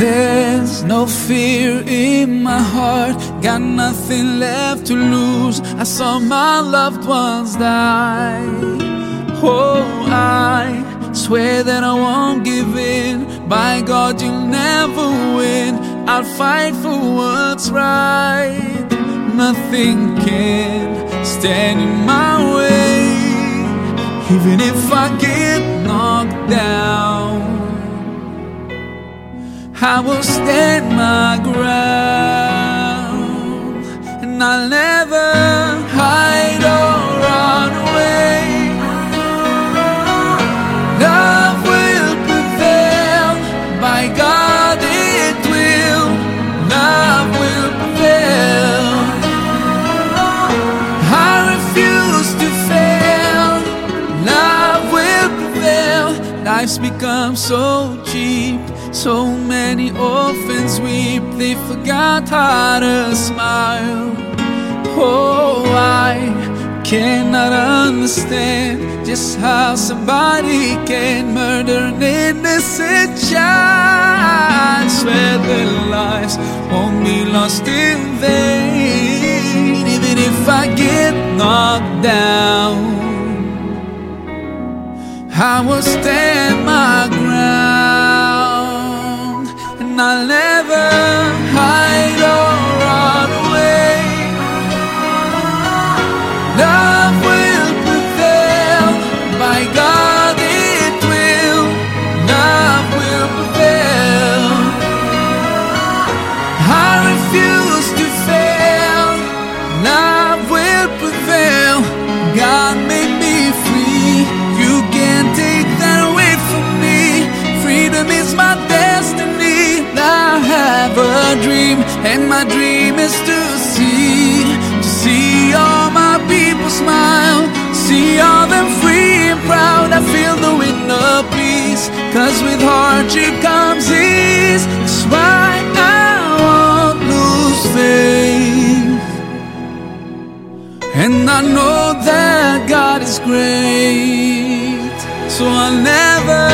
There's no fear in my heart, got nothing left to lose. I saw my loved ones die. Oh, I swear that I won't give in. By God, you'll never win. I'll fight for what's right. Nothing can stand in my way, even if I get I will stand my ground and I'll never hide or run away. Love will prevail, by God it will. Love will prevail. I refuse to fail. Love will prevail. Life's become so cheap. So many orphans weep, they forgot how to smile. Oh, I cannot understand just how somebody can murder an innocent child. I Swear their lives won't be lost in vain, even if I get knocked down. I will stand my ground I'll never my dream is to see, to see all my people smile, see all them free and proud. I feel the wind of peace, cause with hardship comes ease. That's why I won't lose faith. And I know that God is great, so I'll never